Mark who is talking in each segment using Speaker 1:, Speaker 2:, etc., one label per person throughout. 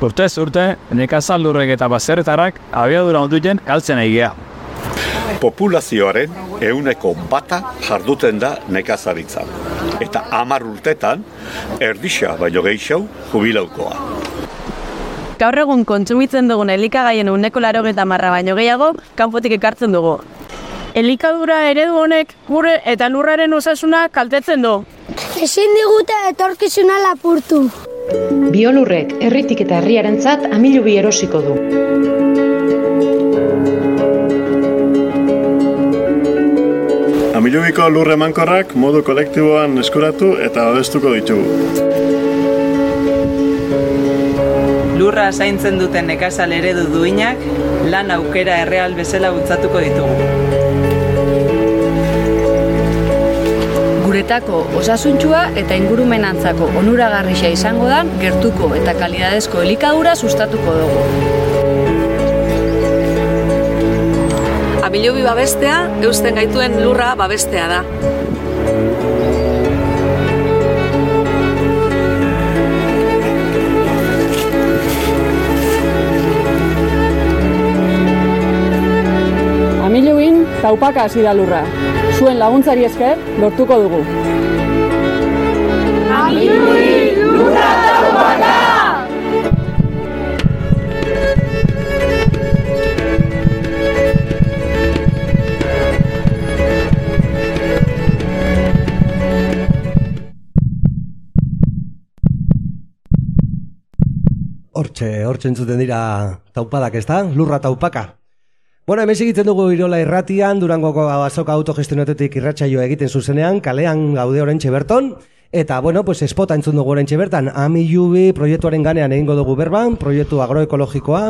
Speaker 1: Urtez urte, nekazal lurrek eta baserretarak abiadura onduten galtzen egia.
Speaker 2: Populazioaren euneko bata jarduten da nekazaritzan. Eta hamar urtetan, erdisa baino gehiago jubilaukoa.
Speaker 3: Gaur egun kontsumitzen dugun elikagaien uneko laro marra baino gehiago, kanpotik ekartzen dugu.
Speaker 4: Elikadura eredu honek gure eta lurraren osasuna kaltetzen du.
Speaker 5: Ezin digute etorkizuna lapurtu.
Speaker 6: Biolurrek herritik eta herriarentzat amilu bi erosiko du.
Speaker 7: Amilubiko lurre mankorrak modu kolektiboan eskuratu eta abestuko ditugu.
Speaker 8: Lurra zaintzen duten nekazal eredu duinak, lan aukera erreal bezala bultzatuko ditugu.
Speaker 9: Guretako osasuntxua eta ingurumenantzako onuragarrisa izango da gertuko eta kalidadezko elikadura sustatuko dugu.
Speaker 10: Amilobi babestea, eusten gaituen lurra babestea da.
Speaker 11: Taupaka hasi da lurra. Zuen laguntzari esker lortuko dugu.
Speaker 12: Amilobin lurra taupaka!
Speaker 13: Hortxe, hortxe entzuten dira taupadak, ez da? Lurra taupaka. Bueno, hemen segitzen dugu Irola irratian, Durangoko azoka autogestionatetik irratsaioa egiten zuzenean, kalean gaude orentxe berton, eta, bueno, pues espota entzun dugu orentxe bertan, Ami Jubi proiektuaren ganean egingo dugu berban, proiektu agroekologikoa,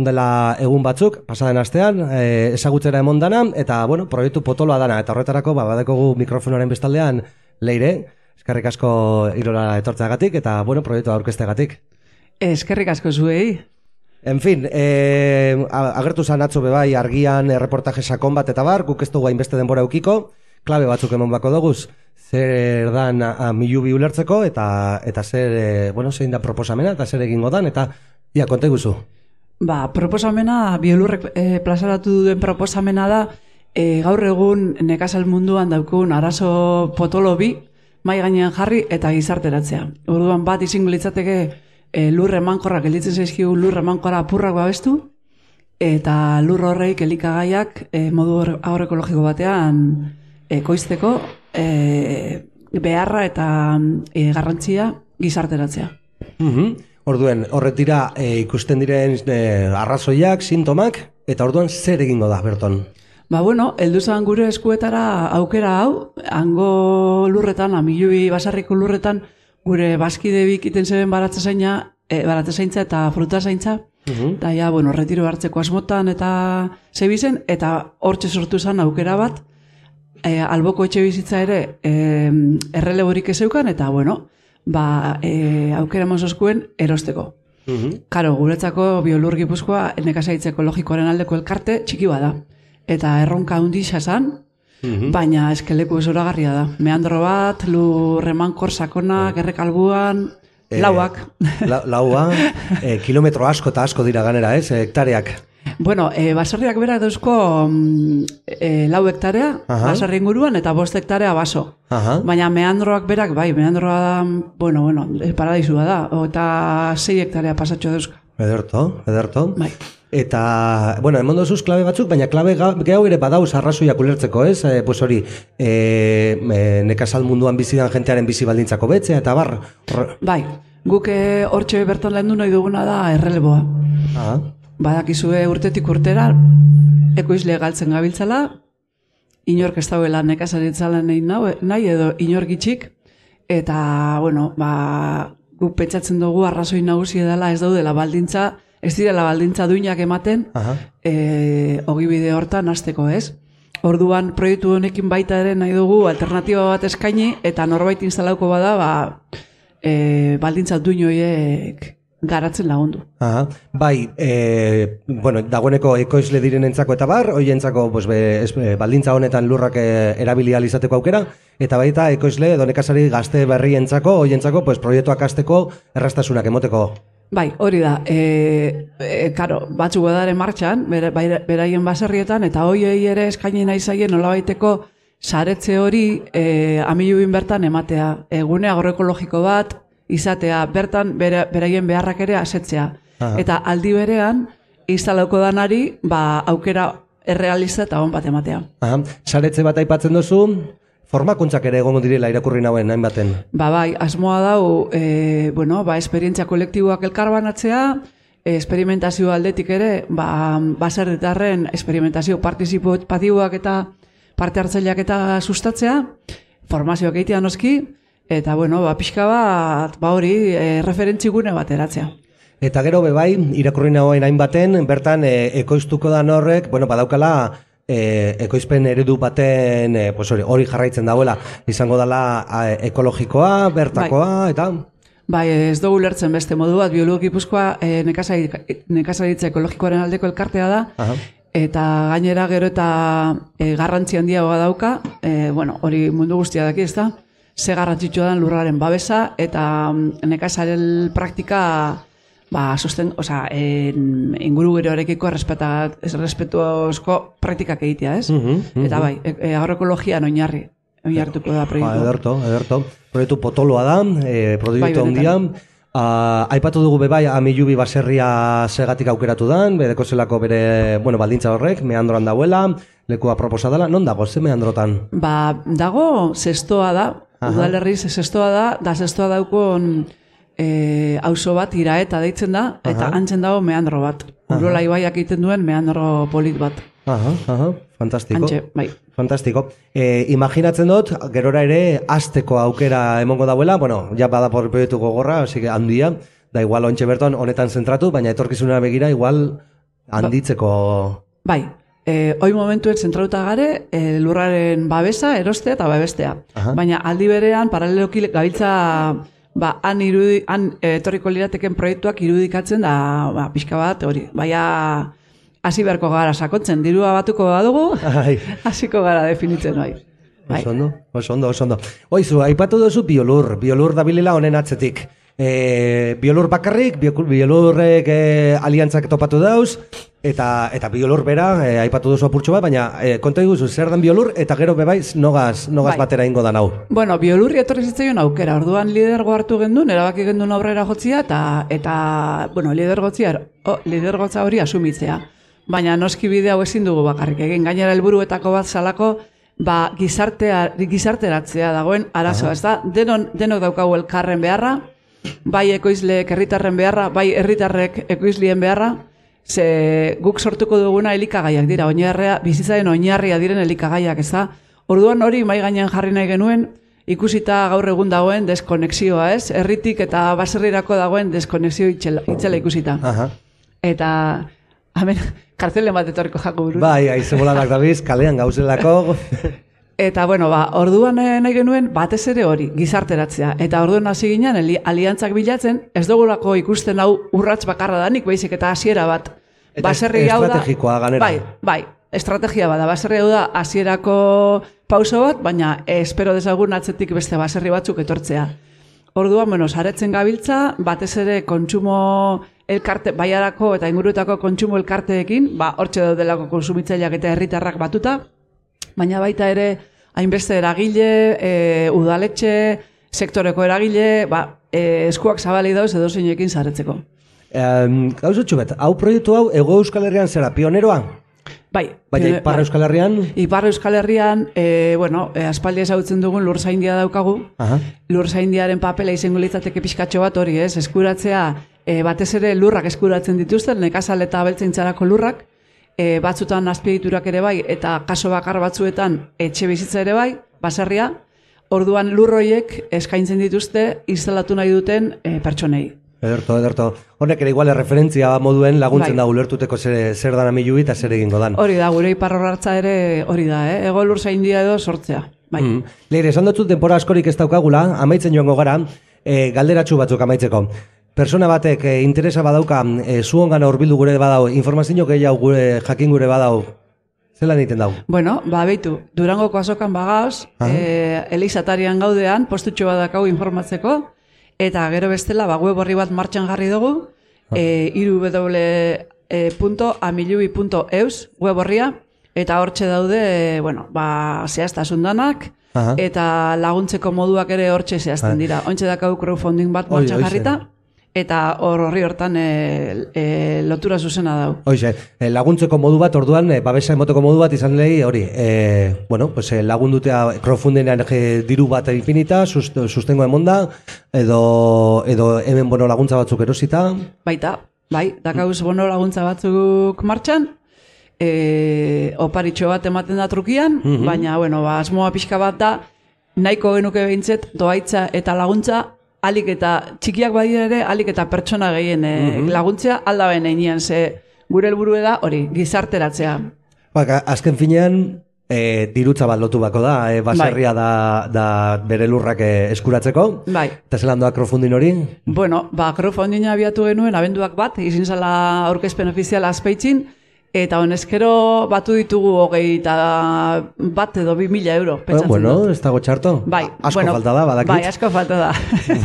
Speaker 13: ondela egun batzuk, pasaden astean, e, ezagutzera emon dana, eta, bueno, proiektu potoloa dana, eta horretarako, ba, badekogu mikrofonoaren bestaldean, leire, eskarrik asko Irola etortzeagatik, eta, bueno, proiektu aurkestegatik.
Speaker 8: Eskerrik asko zuei.
Speaker 13: En fin, eh, agertu zan atzo bebai argian erreportaje sakon bat eta bar, guk ez dugu hainbeste denbora eukiko, klabe batzuk emon bako doguz, zer dan a, milu bi ulertzeko, eta, eta zer, e, bueno, zein da proposamena, eta zer egingo dan, eta, ia, konte guzu.
Speaker 8: Ba, proposamena, biolurrek e, plazaratu duen proposamena da, e, gaur egun nekazal munduan daukun arazo potolo bi, mai gainean jarri eta gizarteratzea. Orduan bat izango litzateke e, lur emankorra gelditzen zaizkigu lur emankorra apurrak babestu eta lur horreik elikagaiak e, modu agroekologiko batean ekoizteko e, beharra eta e, garrantzia gizarteratzea.
Speaker 13: Mm Orduen, horret dira e, ikusten diren e, arrazoiak, sintomak, eta orduan zer egingo da, Berton?
Speaker 8: Ba bueno, heldu zan gure eskuetara aukera hau, hango lurretan, amilui basarriko lurretan, gure baskide bikiten zeben baratze zaina, e, baratze zaintza eta fruta zaintza, eta ja, bueno, retiro hartzeko asmotan eta zebizen, eta hortxe sortu zen aukera bat, e, alboko etxe bizitza ere e, erreleborik ezeukan, eta bueno, ba, e, aukera mozoskuen erosteko. Karo, guretzako biolur gipuzkoa nekazaitze ekologikoaren aldeko elkarte txiki bada. Eta erronka hundi xasan, baina eskeleku ez da. Meandro bat, lur emankor sakona, gerrekalbuan, lauak.
Speaker 13: La, laua, e, kilometro asko eta asko dira ganera, ez, hektareak.
Speaker 8: Bueno, e, baserriak berak dauzko mm, e, lau hektarea, baserri inguruan, eta bost hektarea baso.
Speaker 13: Aha.
Speaker 8: Baina meandroak berak, bai, meandroa, bueno, bueno, paradisua da, eta sei hektarea pasatxo dauzka.
Speaker 13: Ederto, ederto.
Speaker 8: Bai.
Speaker 13: Eta, bueno, emon dozuz klabe batzuk, baina klabe gehiago ere badauz arrazoiak ulertzeko, ez? E, pues hori, e, e, nekazal munduan bizidan jentearen bizi baldintzako betzea, eta bar...
Speaker 8: Bai, guk hortxe bertan lehen du nahi duguna da erreleboa.
Speaker 13: Ah.
Speaker 8: Badakizue urtetik urtera, ekoizle galtzen gabiltzala, inork ez dauela nekazaritzala nahi, nahi edo inor gitxik, eta, bueno, ba, guk pentsatzen dugu arrazoi nagusi dela ez daudela baldintza, ez direla baldintza duinak ematen, e, ogibide hortan hasteko ez. Orduan proiektu honekin baita ere nahi dugu alternatiba bat eskaini eta norbait instalauko bada ba, e, baldintza duin horiek garatzen lagundu.
Speaker 13: Aha. Bai, e, bueno, dagoeneko ekoizle direnentzako eta bar, hoientzako pues, be, es, baldintza honetan lurrak e, erabili izateko aukera, eta baita ekoizle edo nekazari gazte berrientzako, hoientzako pues, proiektuak hasteko errastasunak emoteko
Speaker 8: Bai, hori da. E, e, karo, batzuk edaren martxan, bera, beraien baserrietan, eta hoiei ere eskaini nahi zaien nolabaiteko saretze hori e, amilubin bertan ematea. Egune agroekologiko bat, izatea, bertan bera, beraien beharrak ere asetzea. Aha. Eta aldi berean, instalauko danari, ba, aukera errealiza eta hon bat ematea.
Speaker 13: Aha. Saretze bat aipatzen duzu, formakuntzak ere egongo direla irakurri nauen hain baten.
Speaker 8: Ba bai, asmoa dau, e, bueno, ba, esperientzia kolektiboak elkarbanatzea, e, esperimentazio aldetik ere, ba, baserritarren esperimentazio partizipatiboak eta parte hartzaileak eta sustatzea, formazioak egitea noski, eta bueno, ba, pixka bat, ba hori, e, referentzigune bat eratzea.
Speaker 13: Eta gero bebai, irakurri nagoen hain baten, bertan e, ekoiztuko da horrek, bueno, badaukala, e, ekoizpen eredu baten e, pues hori, hori jarraitzen dagoela, izango dela e, ekologikoa, bertakoa, bai. eta...
Speaker 8: Bai, ez dugu lertzen beste modu bat, biologi puzkoa e, nekazaritza ekologikoaren aldeko elkartea da, Aha. eta gainera gero eta e, garrantzi handiagoa dauka, e, bueno, hori mundu guztia daki ez da, ze garrantzitsua den lurraren babesa, eta mm, nekazaren praktika ba, sosten, oza, en, inguru geroarekiko errespetuozko praktikak egitea, ez? Mm -hmm, Eta bai, e, e, agroekologia oinarri, oinartuko da proiektu.
Speaker 13: Ba, ederto, ederto. Proiektu potoloa da, e, proiektu bai, ondian. Uh, aipatu dugu bebai, amilubi baserria segatik aukeratu dan, bedeko zelako bere, bueno, baldintza horrek, meandroan dauela, lekua proposa dela, non dago, ze meandrotan?
Speaker 8: Ba, dago, zestoa da, udalerriz, zestoa da, da zestoa daukon, e, auzo bat iraeta deitzen da, eta aha. antzen dago meandro bat. Urola ibaiak egiten duen meandro polit bat.
Speaker 13: Aha, aha, fantastiko.
Speaker 8: Antxe, bai.
Speaker 13: Fantastiko. E, imaginatzen dut, gerora ere, azteko aukera emongo dauela, bueno, ja bada por proiektu gogorra, así que handia, da igual ontxe berton honetan zentratu, baina etorkizunera begira igual handitzeko...
Speaker 8: Bai, e, hoi momentuen zentratuta gare, e, lurraren babesa, erostea eta babestea. Aha. Baina aldi berean, paraleloki gabiltza ba, han, irudi, han e, etorriko lirateken proiektuak irudikatzen da ba, pixka bat, hori, baina hasi beharko gara sakontzen, dirua batuko badugu, hasiko gara definitzen bai.
Speaker 13: bai. Oso ondo, oso ondo, oso ondo. Oizu, aipatu duzu biolur, biolur dabilela honen atzetik. E, biolur bakarrik, biolurrek e, aliantzak topatu dauz, eta eta biolur bera, e, aipatu duzu apurtxo bat, baina e, konta iguzu, zer den biolur, eta gero bebaiz nogaz, nogaz bai. batera ingo da nau.
Speaker 8: Bueno, biolurri etorri zitzaion aukera, orduan lidergo hartu gendun, erabaki gendun aurrera jotzia, eta, eta bueno, lidergotzia, oh, lidergotza hori asumitzea. Baina noski bide hau ezin dugu bakarrik egin, gainera helburuetako bat salako, ba, gizartea, gizarteratzea dagoen arazoa, ez da, denon, denok daukagu elkarren beharra, bai ekoizleek herritarren beharra, bai herritarrek ekoizlien beharra, ze guk sortuko duguna elikagaiak dira, oinarria, bizitzaren oinarria diren elikagaiak, ez da? Orduan hori mai gainean jarri nahi genuen, ikusita gaur egun dagoen deskonexioa, ez? Herritik eta baserrirako dagoen deskonexio itxela, itxela ikusita. Aha. Eta, hemen, kartzele bat etorriko jako buru.
Speaker 13: Bai, aize bolanak dabiz, kalean gauzelako.
Speaker 8: Eta, bueno, ba, orduan eh, nahi genuen batez ere hori, gizarteratzea. Eta orduan hasi ginen, aliantzak bilatzen, ez dugulako ikusten hau urrats bakarra danik, baizik eta hasiera bat.
Speaker 13: Eta baserri hau da, estrategikoa ganera.
Speaker 8: Bai, bai, estrategia bada. Baserri hau da, hasierako pauso bat, baina espero dezagun atzetik beste baserri batzuk etortzea. Orduan, bueno, saretzen gabiltza, batez ere kontsumo elkarte, baiarako eta inguruetako kontsumo elkarteekin, ba, hortxe daudelako konsumitzaileak eta herritarrak batuta, baina baita ere hainbeste eragile, e, udaletxe, sektoreko eragile, ba, e, eskuak zabali dauz edo zeinekin zaretzeko.
Speaker 13: Um, Gauz bet, hau proiektu hau Ego Euskal Herrian zera, pioneroa?
Speaker 8: Bai.
Speaker 13: Baina Iparra bai. Euskal Herrian?
Speaker 8: Iparra Euskal Herrian, e, bueno, e, aspaldi ezagutzen dugun lur zaindia daukagu. Aha. Lur zaindiaren papela izango litzateke pixkatxo bat hori, ez? Eskuratzea, e, batez ere lurrak eskuratzen dituzten, nekazal eta beltzaintzarako lurrak, e, batzutan azpiegiturak ere bai, eta kaso bakar batzuetan etxe bizitza ere bai, baserria, orduan lurroiek eskaintzen dituzte instalatu nahi duten e, pertsonei.
Speaker 13: Ederto, ederto. Honek ere igual referentzia moduen laguntzen bai. da ulertuteko zer, zer dan amilu eta zer egingo dan.
Speaker 8: Hori da, gure iparrorratza ere hori da, eh? ego lur zain edo sortzea. Bai. Mm.
Speaker 13: Leire, esan dut denpora askorik ez daukagula, amaitzen joango gara, e, galderatxu batzuk amaitzeko. Persona batek e, interesa badauka e, zuongan horbildu gure badau, informazio gehiago gure jakin gure badau, Zela egiten dau?
Speaker 8: Bueno, ba, beitu, Durangoko azokan bagauz, e, Elizatarian gaudean, postutxo badakau informatzeko, eta gero bestela, ba, web horri bat martxan jarri dugu, e, www.amilui.eus web horria, eta hortxe daude, e, bueno, ba, zehaztasun danak,
Speaker 13: Aha.
Speaker 8: eta laguntzeko moduak ere hortxe zehazten dira. Ointxe dakau crowdfunding bat martxan jarrita, eta hor horri hortan e, e, lotura zuzena dau.
Speaker 13: Hoxe, eh, laguntzeko modu bat, orduan, eh, babesa emoteko modu bat izan lehi, hori, eh, bueno, pues, lagundutea crowdfundinean eh, diru bat infinita, sust, sustengo emonda, edo, edo hemen bono laguntza batzuk erosita.
Speaker 8: Baita, bai, dakauz bono laguntza batzuk martxan, e, oparitxo bat ematen da trukian,
Speaker 13: Mhm.
Speaker 8: baina, bueno, ba, asmoa pixka bat da, nahiko genuke behintzet, doaitza eta laguntza, alik eta txikiak badira ere, alik eta pertsona gehien e,
Speaker 13: Mhm.
Speaker 8: laguntzea aldaben einean, ze gure helburu da hori, gizarteratzea.
Speaker 13: Ba, azken finean, eh, dirutza bat lotu bako da, eh, baserria da, da bere lurrak eh, eskuratzeko.
Speaker 8: Bai.
Speaker 13: Eta zelan doa crowdfunding hori?
Speaker 8: Bueno, ba, crowdfundinga abiatu genuen, abenduak bat, izin zala aurkezpen ofiziala azpeitzin, eta honezkero batu ditugu hogei eta bat edo bi mila euro,
Speaker 13: Eh,
Speaker 8: pentsatzen
Speaker 13: bueno,
Speaker 8: dut.
Speaker 13: ez dago txarto.
Speaker 8: Bai,
Speaker 13: asko
Speaker 8: bueno,
Speaker 13: falta da, badakit.
Speaker 8: Bai, asko falta da.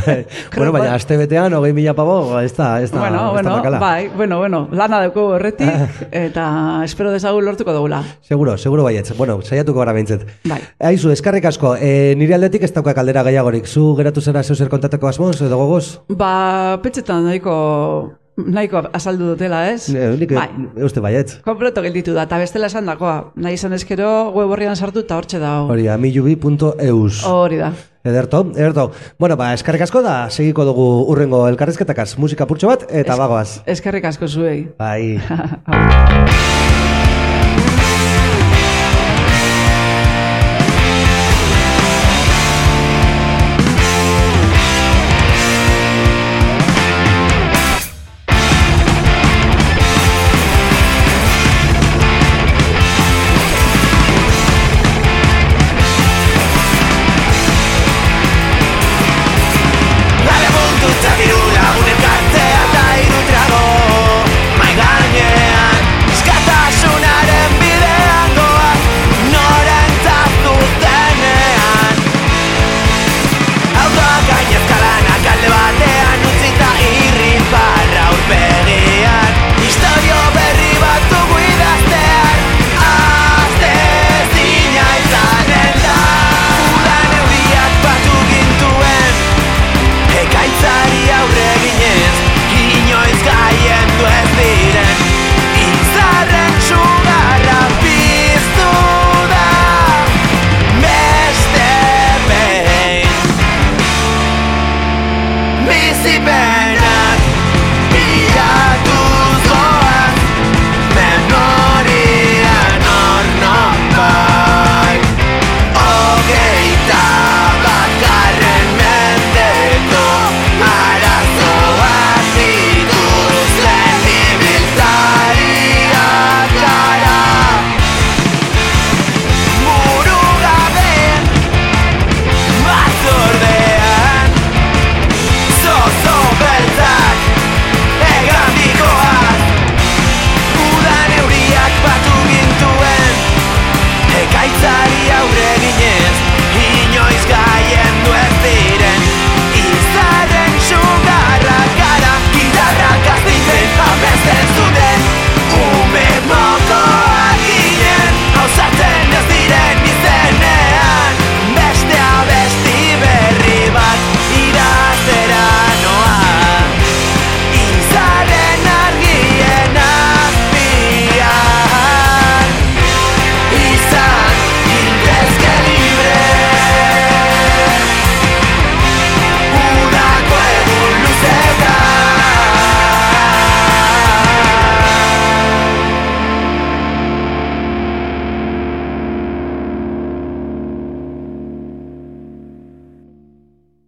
Speaker 13: bueno, baina aste betean, hogei mila pabo, ez da, ez da,
Speaker 8: bueno,
Speaker 13: ez da
Speaker 8: bueno, bai, bueno, bueno, lana dugu horretik, eta espero dezagun lortuko dugula.
Speaker 13: Seguro, seguro baietz. Bueno, saiatuko gara behintzet.
Speaker 8: Bai.
Speaker 13: Aizu, eskarrik asko. E, nire aldetik ez dauka kaldera gehiagorik. Zu geratu zera zeu zer kontateko asmoz edo gogoz?
Speaker 8: Ba, petxetan nahiko, nahiko azaldu dutela, ez?
Speaker 13: E, nik,
Speaker 8: Bai.
Speaker 13: uste baietz.
Speaker 8: Kompleto gelditu da, eta bestela esan dakoa. Nahi izan ezkero, web horrian sartu eta hortxe dago.
Speaker 13: Hori, amilubi.eus.
Speaker 8: Hori da.
Speaker 13: Ederto, ederto. Bueno, ba, eskarrik asko da, segiko dugu urrengo elkarrezketakaz musika purtso bat, eta bagoaz.
Speaker 8: Eskerrik asko zuei.
Speaker 13: Bai.